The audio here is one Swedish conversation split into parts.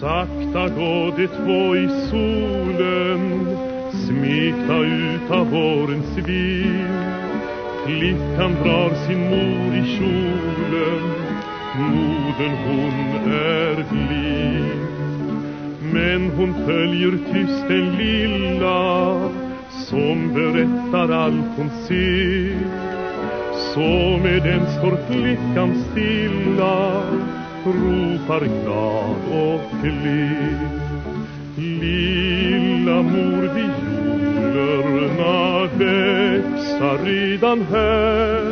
Sakta gå de två i solen smekta utav vårens vind. Flickan drar sin mor i kjolen, modern hon är blind. Men hon följer tyst den lilla som berättar allt hon ser. Så med den står flickan stilla ropar glad och Lilla mor violerna växa redan här.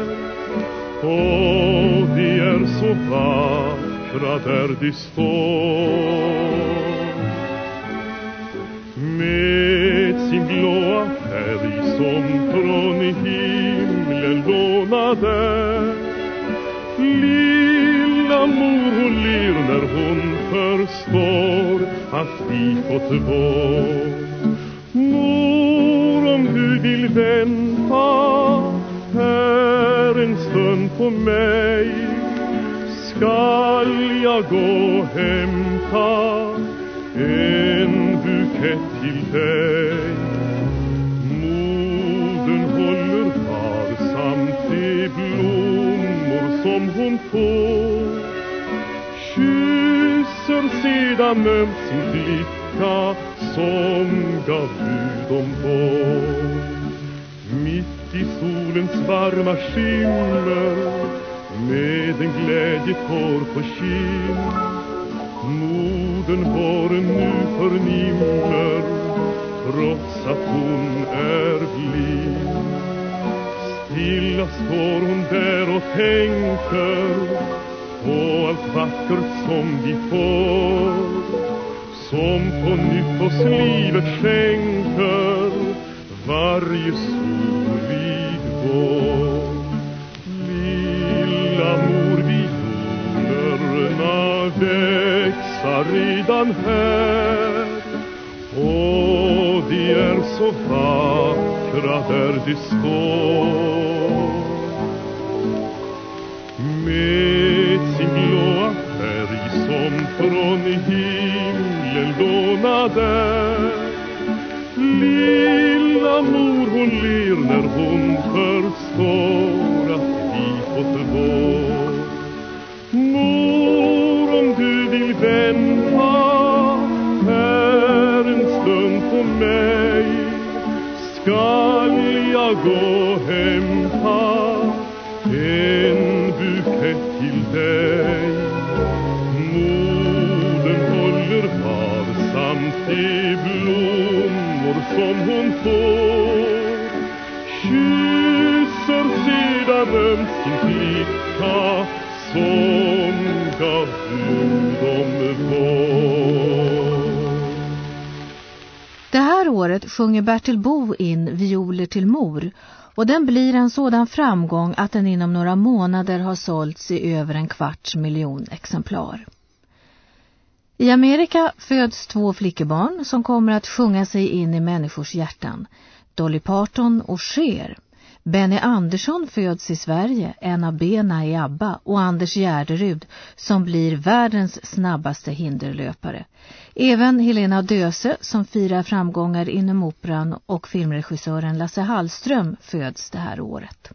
Och de är så vackra där de står. Med sin blåa färg som från himlen lånade. Lilla mor hon ler när hon förstår att vi fått vår Mor om du vill vänta här en stund på mig skall jag gå och hämta en bukett till dig. Modern håller varsamt de blommor som hon får. Kysser sedan ömt sin flicka som gav bud om vår Mitt i solens varma skimmer med en glädjetår på kind Modern våren nu förnimmer trots att hon är blind. Stilla står hon där och tänker på allt vackert som vi får som på nytt oss livet skänker varje solig vår. Lilla mor violerna växa redan här och de är så vackra där de står. Himlen Lilla mor hon ler när hon förstår. Varsamt de blommor som hon får Kysser sedan ömt sin flicka som gav Gud om vår Det här året sjunger Bertil Bo in Violer till mor och den blir en sådan framgång att den inom några månader har sålts i över en kvarts miljon exemplar. I Amerika föds två flickebarn som kommer att sjunga sig in i människors hjärtan. Dolly Parton och Cher. Benny Andersson föds i Sverige, en av bena i ABBA och Anders Gärderud som blir världens snabbaste hinderlöpare. Även Helena Döse som firar framgångar inom operan och filmregissören Lasse Hallström föds det här året.